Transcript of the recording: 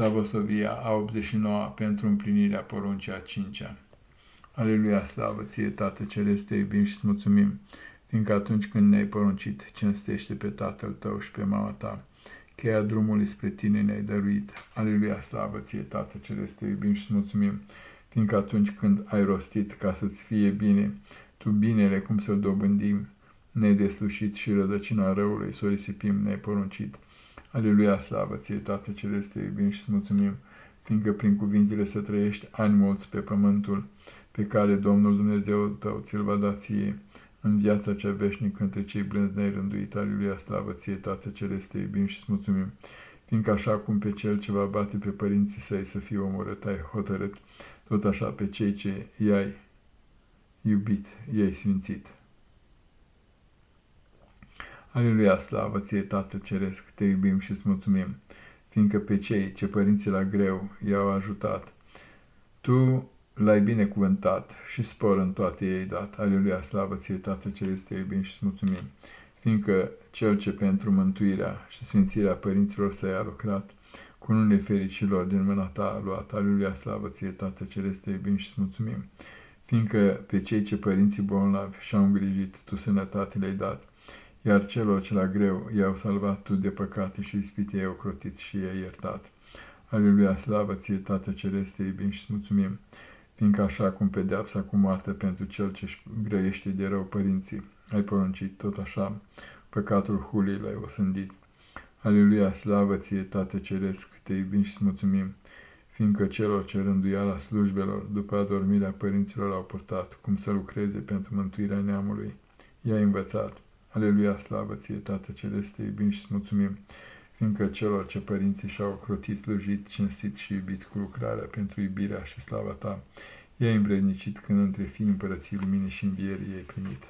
Slavosovia a 89 pentru împlinirea poruncii a 5-a. Aleluia, slavă ție, Tată Ceresc, te iubim și îți mulțumim, fiindcă atunci când ne-ai poruncit, cinstește pe Tatăl tău și pe mama ta, cheia drumului spre tine ne-ai dăruit. Aleluia, slavă ție, Tată Ceresc, te iubim și îți mulțumim, fiindcă atunci când ai rostit ca să-ți fie bine, tu binele cum să-l dobândim, nedeslușit și rădăcina răului să o risipim, ne-ai poruncit. Aleluia, slavă ție, Tată Celeste, iubim și mulțumim, fiindcă prin cuvintele să trăiești ani mulți pe pământul pe care Domnul Dumnezeu tău ți-l va da ție în viața cea veșnică între cei blânzi ne-ai rânduit. Aleluia, slavă ție, Tată Celeste, iubim și mulțumim, fiindcă așa cum pe cel ce va bate pe părinții săi să fie omorât, ai hotărât, tot așa pe cei ce i-ai iubit, i-ai sfințit. Aleluia, slavă ție, Tată Ceresc, te iubim și îți mulțumim, fiindcă pe cei ce părinții la greu i-au ajutat, tu l-ai binecuvântat și spor în toate ei dat. Aleluia, slavă ție, Tată Ceresc, te iubim și îți mulțumim, fiindcă cel ce pentru mântuirea și sfințirea părinților săi a lucrat, cu nune fericilor din mâna ta a luat. Aleluia, slavă ție, Tată Ceresc, te iubim și îți mulțumim, fiindcă pe cei ce părinții bolnavi și-au îngrijit, tu sănătate le-ai dat, iar celor ce la greu i-au salvat tu de păcate și ispite i-au crotit și i-ai iertat. Aleluia, slavă ție, Tată Ceresc, te iubim și mulțumim, fiindcă așa cum pedeapsa cu moarte pentru cel ce-și grăiește de rău părinții, ai poruncit, tot așa, păcatul hulii l-ai osândit. Aleluia, slavă ție, Tată Ceresc, te iubim și mulțumim, fiindcă celor ce la slujbelor după adormirea părinților au purtat, cum să lucreze pentru mântuirea neamului, i-ai învățat. Aleluia, slavă ție, Tată Celeste, iubim și mulțumim, fiindcă celor ce părinții și-au crotit, slujit, cinstit și iubit cu lucrarea pentru iubirea și slava ta, i-ai îmbrednicit când între fii împărății luminii și învierii ei primit.